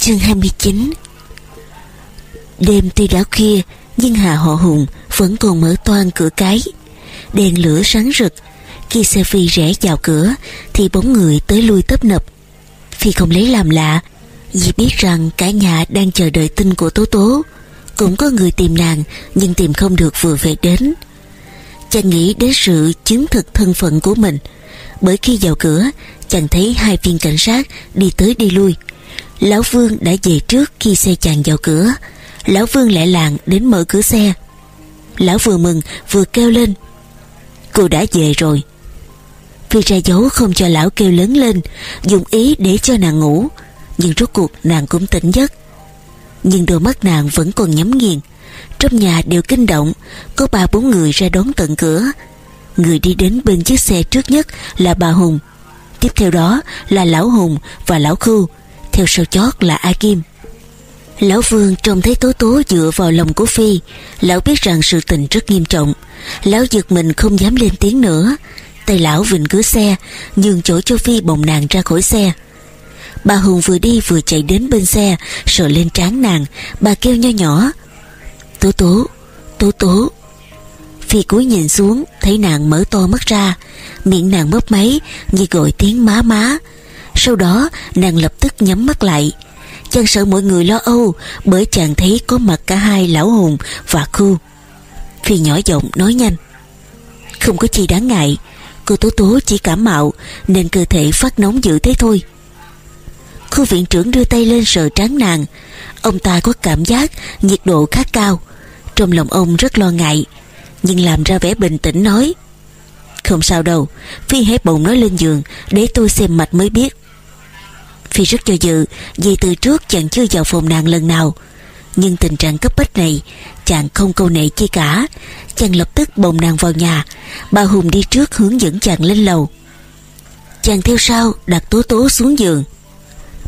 Chương 29 Đêm tuy đã khuya, Nhưng Hà Họ Hùng vẫn còn mở toan cửa cái. Đèn lửa sáng rực. Khi xe Phi rẽ vào cửa, Thì bóng người tới lui tấp nập. Phi không lấy làm lạ, Vì biết rằng cả nhà đang chờ đợi tin của Tố Tố. Cũng có người tìm nàng, Nhưng tìm không được vừa về đến. Chàng nghĩ đến sự chứng thực thân phận của mình. Bởi khi vào cửa, Chàng thấy hai viên cảnh sát đi tới đi lui. Lão Vương đã về trước khi xe chàng vào cửa. Lão Vương lại làng đến mở cửa xe. Lão vừa mừng, vừa kêu lên. Cô đã về rồi. Phi ra dấu không cho lão kêu lớn lên, Dùng ý để cho nàng ngủ. Nhưng rốt cuộc nàng cũng tỉnh giấc. Nhưng đôi mắt nàng vẫn còn nhắm nghiền. Trong nhà đều kinh động, Có ba bốn người ra đón tận cửa. Người đi đến bên chiếc xe trước nhất là bà Hùng. Tiếp theo đó là Lão Hùng và Lão Khu theo sau chót là A Kim. Lão Vương trông thấy Tố Tố dựa vào lòng của Phi. Lão biết rằng sự tình rất nghiêm trọng. Lão giật mình không dám lên tiếng nữa. Tay lão vịnh cửa xe, Nhường chỗ cho Phi bồng nàng ra khỏi xe. Bà Hùng vừa đi vừa chạy đến bên xe, Sợ lên trán nàng. Bà kêu nho nhỏ, Tố Tố Tố Tố. Phi cúi nhìn xuống, Thấy nàng mở to mắt ra. Miệng nàng mấp máy, Như gọi tiếng má má. Sau đó, nàng lập tức nhắm mắt lại. Chàng sợ mọi người lo âu, Bởi chàng thấy có mặt cả hai lão hùng và khu. Phi nhỏ giọng nói nhanh. Không có chi đáng ngại, Cô Tố Tố chỉ cảm mạo, Nên cơ thể phát nóng dữ thế thôi. Khu viện trưởng đưa tay lên sờ trán nàng. Ông ta có cảm giác nhiệt độ khá cao. Trong lòng ông rất lo ngại, Nhưng làm ra vẻ bình tĩnh nói. Không sao đâu, Phi hãy bồng nó lên giường Để tôi xem mạch mới biết. Phi rất cho dự, Vì từ trước chàng chưa vào phòng nàng lần nào. Nhưng tình trạng cấp bách này, Chàng không câu nệ chi cả. Chàng lập tức bồng nàng vào nhà. Bà Hùng đi trước hướng dẫn chàng lên lầu. Chàng theo sau, đặt tố tố xuống giường.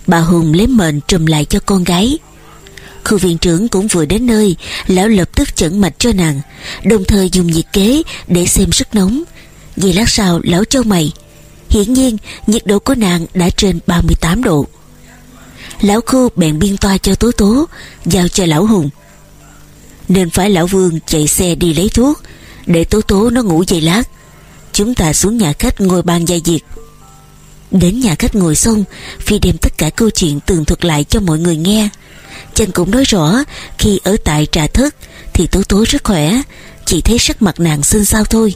Bà Hùng lấy mệnh trùm lại cho con gái. Khu viện trưởng cũng vừa đến nơi, Lão lập tức chẩn mạch cho nàng, Đồng thời dùng nhiệt kế để xem sức nóng. Vì lát sau, lão cho mày. Hiển nhiên, nhiệt độ của nàng đã trên 38 độ. Lão khu bèn biên toa cho Tố Tố, Giao cho lão Hùng. Nên phải lão Vương chạy xe đi lấy thuốc, Để Tố Tố nó ngủ dậy lát. Chúng ta xuống nhà khách ngồi bàn gia diệt Đến nhà khách ngồi xong, Phi đem tất cả câu chuyện tường thuật lại cho mọi người nghe. Chàng cũng nói rõ, Khi ở tại trà thất, Thì Tố Tố rất khỏe, Chỉ thấy sắc mặt nàng xinh xao thôi.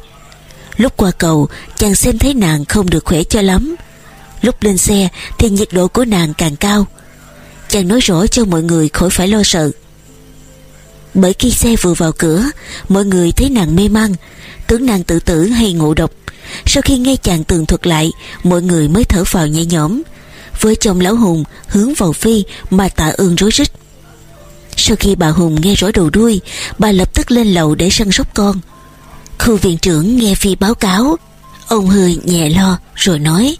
Lúc qua cầu, chàng xem thấy nàng không được khỏe cho lắm. Lúc lên xe thì nhiệt độ của nàng càng cao. Chàng nói rõ cho mọi người khỏi phải lo sợ. Bởi khi xe vừa vào cửa, Mọi người thấy nàng mê man. Tưởng nàng tự tử hay ngộ độc. Sau khi nghe chàng tường thuật lại, Mọi người mới thở vào nhẹ nhõm. Với chồng lão Hùng hướng vào Phi Mà tạ ơn rối rít. Sau khi bà Hùng nghe rõ đầu đuôi, Bà lập tức lên lầu để săn sóc con. Khu viện trưởng nghe Phi báo cáo. Ông hơi nhẹ lo rồi nói,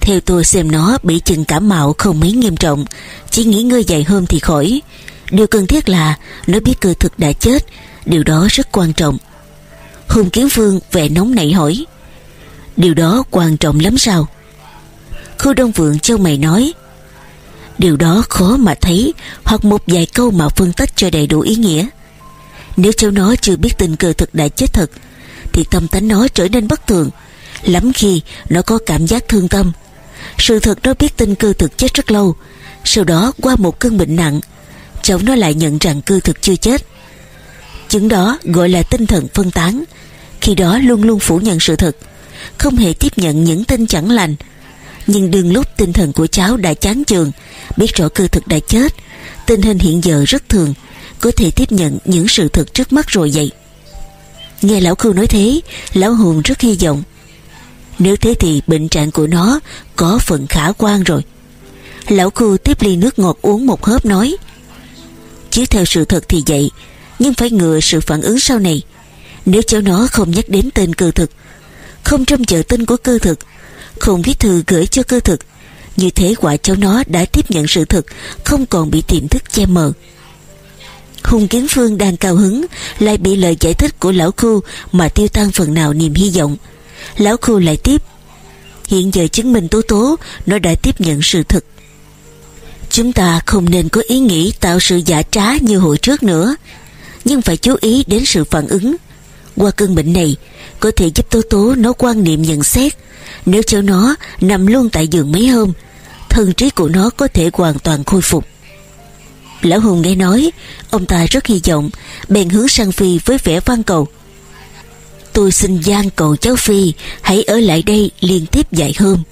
Theo tôi xem nó bị chừng cảm mạo không mấy nghiêm trọng. Chỉ nghỉ ngơi vài hôm thì khỏi. Điều cần thiết là Nó biết cơ thực đã chết. Điều đó rất quan trọng. Hùng Kiến Phương vẻ nóng nảy hỏi, Điều đó quan trọng lắm sao? Khu Đông Vượng châu mày nói, Điều đó khó mà thấy, Hoặc một vài câu mà phân tích cho đầy đủ ý nghĩa nếu cháu nó chưa biết tình cờ thực đã chết thật, Thì tâm tánh nó trở nên bất thường. Lắm khi nó có cảm giác thương tâm. Sự thật nó biết tin cư thực chết rất lâu. Sau đó, qua một cơn bệnh nặng, Cháu nó lại nhận rằng cư thực chưa chết. Chứng đó gọi là tinh thần phân tán. Khi đó luôn luôn phủ nhận sự thật, Không hề tiếp nhận những tin chẳng lành. Nhưng đương lúc tinh thần của cháu đã chán chường, Biết rõ cư thực đã chết Tình hình hiện giờ rất thường, có thể tiếp nhận những sự thật trước mắt rồi vậy. Nghe lão khưu nói thế, lão hùng rất hy vọng. Nếu thế thì bệnh trạng của nó có phần khả quan rồi. Lão khưu tiếp ly nước ngọt uống một hớp nói, chứ theo sự thật thì vậy, nhưng phải ngừa sự phản ứng sau này. Nếu cháu nó không nhắc đến tên cơ thực, không trông chờ tin của cơ thực, không viết thư gửi cho cơ thực như thế quả cháu nó đã tiếp nhận sự thật, không còn bị tiềm thức che mờ. Hùng Kiến Phương đang cao hứng, Lại bị lời giải thích của Lão Khu Mà tiêu tan phần nào niềm hy vọng. Lão Khu lại tiếp, Hiện giờ chứng minh tố tố, Nó đã tiếp nhận sự thật. Chúng ta không nên có ý nghĩ tạo sự giả trá như hồi trước nữa, Nhưng phải chú ý đến sự phản ứng. Qua cơn bệnh này, Có thể giúp Tố Tố nó quan niệm nhận xét. Nếu cho nó nằm luôn tại giường mấy hôm, Thần trí của nó có thể hoàn toàn khôi phục. Lão Hùng nghe nói, Ông ta rất hy vọng Bèn hướng sang Phi với vẻ văn cầu. Tôi xin gian cầu cháu Phi Hãy ở lại đây liên tiếp vài hôm.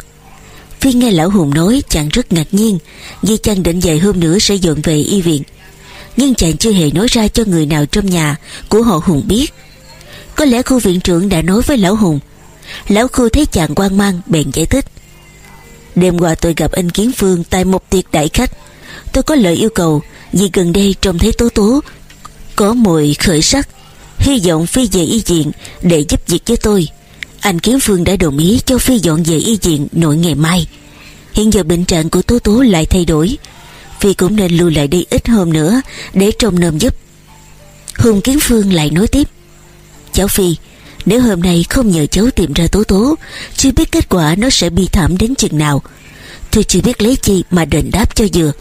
Phi nghe lão Hùng nói chàng rất ngạc nhiên Vì chàng định vài hôm nữa sẽ dọn về y viện. Nhưng chàng chưa hề nói ra cho người nào trong nhà Của họ Hùng biết. Có lẽ khu viện trưởng đã nói với lão Hùng Lão khu thấy chàng quan mang, bèn giải thích. Đêm qua tôi gặp anh Kiến Phương Tại một tiệc đại khách. Tôi có lời yêu cầu, Vì gần đây trông thấy Tố Tố, Có mùi khởi sắc. Hy vọng Phi về y diện Để giúp việc với tôi. Anh Kiến Phương đã đồng ý cho Phi dọn về y diện Nội ngày mai. Hiện giờ bệnh trạng của Tố Tố lại thay đổi. Phi cũng nên lưu lại đây ít hôm nữa Để trông nơm giúp. Hùng Kiến Phương lại nói tiếp. Cháu Phi nếu hôm nay không nhờ cháu tìm ra Tố Tố, Chưa biết kết quả nó sẽ bi thảm đến chừng nào. Tôi chưa biết lấy chi mà đền đáp cho vừa.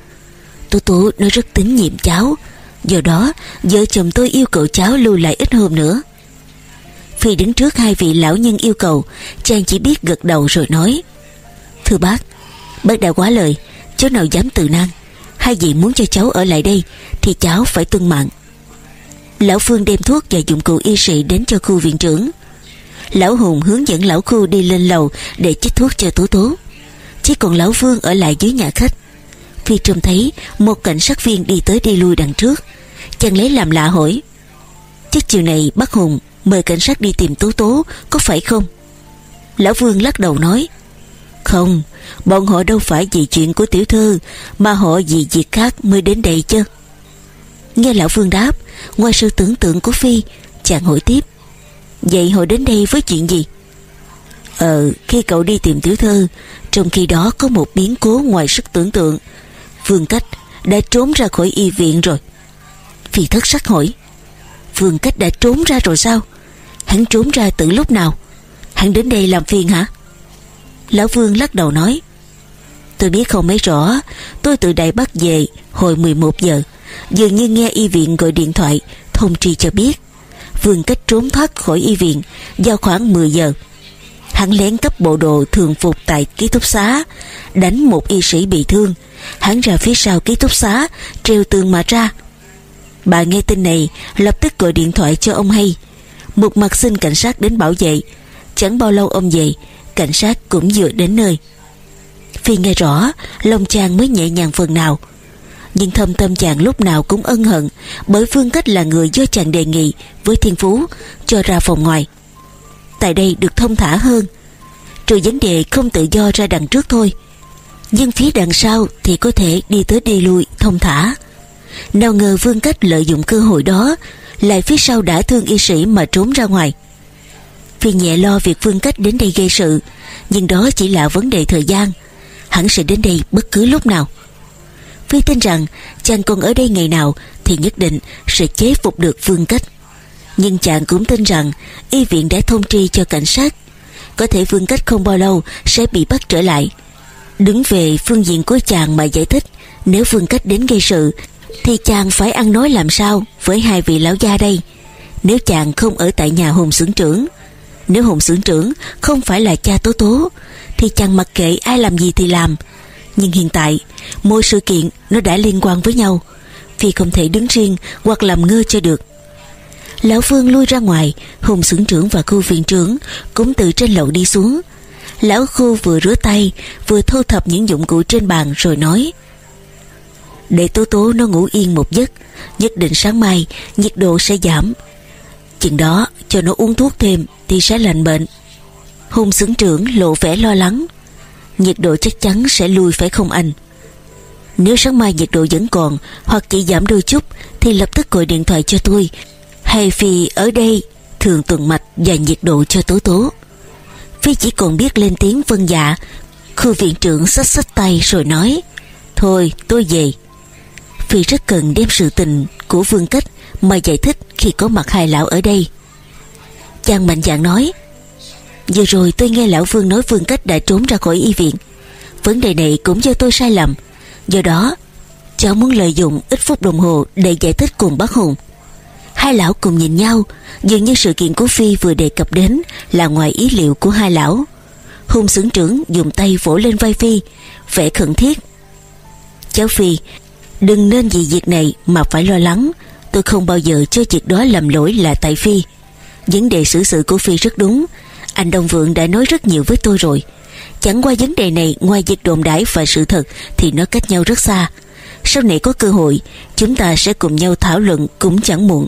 Tố Tố nó rất tín nhiệm cháu. Do đó, vợ chồng tôi yêu cầu cháu lưu lại ít hôm nữa. Phi đứng trước hai vị lão nhân yêu cầu, Chàng chỉ biết gật đầu rồi nói, Thưa bác Bác đã quá lời, Cháu nào dám từ năng Hai vị muốn cho cháu ở lại đây Thì cháu phải tuân mạng. Lão Phương đem thuốc và dụng cụ y sĩ đến cho khu viện trưởng. Lão Hùng hướng dẫn lão khu đi lên lầu Để chích thuốc cho Tố Tố. Chỉ còn lão Phương ở lại dưới nhà khách. Phi trông thấy một cảnh sát viên đi tới đi lui đằng trước. Chàng lấy làm lạ hỏi, Chắc chiều này bác Hùng Mời cảnh sát đi tìm Tố Tố, Có phải không? Lão Vương lắc đầu nói, Không, Bọn họ đâu phải vì chuyện của tiểu thư, Mà họ vì việc khác mới đến đây chứ. Nghe Lão Vương đáp, Ngoài sự tưởng tượng của Phi, Chàng hỏi tiếp, Vậy hồi đến đây với chuyện gì? Ờ khi cậu đi tìm tiểu thư, Trong khi đó có một biến cố ngoài sức tưởng tượng. Vương Cách đã trốn ra khỏi y viện rồi. Phi thất sắc hỏi, Vương Cách đã trốn ra rồi sao? Hắn trốn ra từ lúc nào? Hắn đến đây làm phiền hả? Lão Vương lắc đầu nói, Tôi biết không mấy rõ, Tôi từ Đài Bắc về hồi 11 giờ. Dường như nghe y viện gọi điện thoại, Thông tri cho biết, Vương Cách trốn thoát khỏi y viện Vào khoảng 10 giờ. Hắn lén cấp bộ đồ thường phục tại ký túc xá, Đánh một y sĩ bị thương. Hắn ra phía sau ký túc xá, Treo tường mà ra. Bà nghe tin này, Lập tức gọi điện thoại cho ông hay. Một mặt xin cảnh sát đến bảo vệ. Chẳng bao lâu ông về, Cảnh sát cũng vừa đến nơi. Phi nghe rõ Lòng chàng mới nhẹ nhàng phần nào. Nhưng thâm tâm chàng lúc nào cũng ân hận, Bởi phương cách là người do chàng đề nghị Với thiên phú, Cho ra phòng ngoài. Tại đây được thông thả hơn, Trừ vấn đề không tự do ra đằng trước thôi. Nhưng phía đằng sau thì có thể đi tới đi lui, thông thả. Nào ngờ vương cách lợi dụng cơ hội đó, lại phía sau đã thương y sĩ mà trốn ra ngoài. Phi nhẹ lo việc vương cách đến đây gây sự, nhưng đó chỉ là vấn đề thời gian. Hắn sẽ đến đây bất cứ lúc nào phi tin rằng chàng còn ở đây ngày nào thì nhất định sẽ chế phục được vương cách. Nhưng chàng cũng tin rằng y viện đã thông tri cho cảnh sát. Có thể vương cách không bao lâu sẽ bị bắt trở lại. Đứng về phương diện của chàng mà giải thích, Nếu phương cách đến gây sự, Thì chàng phải ăn nói làm sao Với hai vị lão gia đây? Nếu chàng không ở tại nhà hùng xưởng trưởng, Nếu hùng xưởng trưởng Không phải là cha tố tố, Thì chàng mặc kệ ai làm gì thì làm. Nhưng hiện tại, Mỗi sự kiện nó đã liên quan với nhau. Vì không thể đứng riêng Hoặc làm ngơ cho được. Lão Phương lui ra ngoài, Hùng xưởng trưởng và khu viện trưởng Cũng từ trên lầu đi xuống. Lão khu vừa rửa tay, Vừa thu thập những dụng cụ trên bàn rồi nói, Để tố tố nó ngủ yên một giấc, Nhất định sáng mai nhiệt độ sẽ giảm. Chừng đó cho nó uống thuốc thêm Thì sẽ lành bệnh. Hùng xưởng trưởng lộ vẻ lo lắng. Nhiệt độ chắc chắn sẽ lui phải không anh? Nếu sáng mai nhiệt độ vẫn còn Hoặc chỉ giảm đôi chút, Thì lập tức gọi điện thoại cho tôi. Hay phi ở đây, Thường tuần mạch và nhiệt độ cho tố tố. Phi chỉ còn biết lên tiếng vân dạ. Khu viện trưởng xách xách tay rồi nói, Thôi, tôi về. Phi rất cần đem sự tình của Vương Cách Mà giải thích khi có mặt hai lão ở đây. Chàng mạnh dạng nói Vừa rồi tôi nghe lão Vương nói Vương Cách đã trốn ra khỏi y viện. Vấn đề này cũng do tôi sai lầm. Do đó, Cháu muốn lợi dụng ít phút đồng hồ Để giải thích cùng bác Hùng. Hai lão cùng nhìn nhau, Dường như sự kiện của Phi vừa đề cập đến Là ngoài ý liệu của hai lão. Hùng xưởng trưởng dùng tay vỗ lên vai Phi, Vẻ khẩn thiết. Cháu Phi, Đừng nên vì việc này mà phải lo lắng. Tôi không bao giờ cho việc đó làm lỗi là tại Phi. Vấn đề xử sự của Phi rất đúng anh Đông Vượng đã nói rất nhiều với tôi rồi. Chẳng qua vấn đề này, Ngoài việc đồn đãi và sự thật Thì nó cách nhau rất xa. Sau này có cơ hội, Chúng ta sẽ cùng nhau thảo luận cũng chẳng muộn.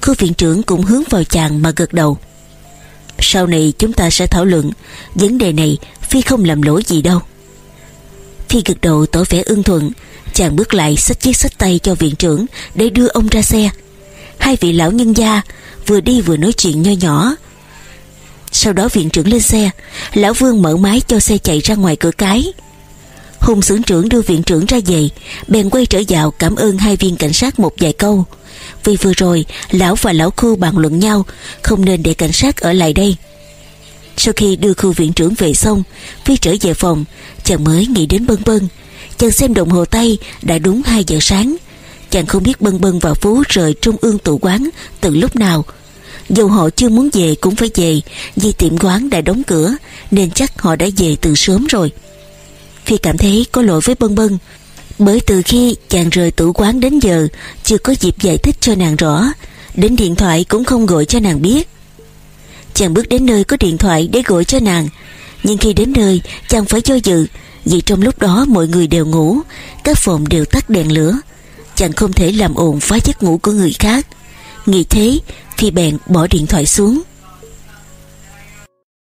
Cô viện trưởng cũng hướng vào chàng mà gật đầu. Sau này chúng ta sẽ thảo luận, Vấn đề này Phi không làm lỗi gì đâu. Phi gật đầu tỏ vẻ ưng thuận. Chàng bước lại xách chiếc xách tay cho viện trưởng Để đưa ông ra xe. Hai vị lão nhân gia Vừa đi vừa nói chuyện nho nhỏ. Sau đó viện trưởng lên xe. Lão Vương mở máy cho xe chạy ra ngoài cửa cái. Hùng xưởng trưởng đưa viện trưởng ra về. Bèn quay trở vào cảm ơn hai viên cảnh sát một vài câu. Vì vừa rồi, Lão và lão khu bàn luận nhau, Không nên để cảnh sát ở lại đây. Sau khi đưa khu viện trưởng về xong, Phi trở về phòng, Chàng mới nghĩ đến bân bân. Chàng xem đồng hồ tay Đã đúng 2 giờ sáng. Chàng không biết bân bân và Phú rời trung ương tụ quán Từ lúc nào dù họ chưa muốn về cũng phải về. Vì tiệm quán đã đóng cửa, Nên chắc họ đã về từ sớm rồi. Phi cảm thấy có lỗi với bân bân, Bởi từ khi chàng rời tủ quán đến giờ, Chưa có dịp giải thích cho nàng rõ. Đến điện thoại cũng không gọi cho nàng biết. Chàng bước đến nơi có điện thoại để gọi cho nàng. Nhưng khi đến nơi, chàng phải cho dự, Vì trong lúc đó mọi người đều ngủ, Các phòng đều tắt đèn lửa. Chàng không thể làm ồn phá giấc ngủ của người khác. Nghĩ thế thì bèn bỏ điện thoại xuống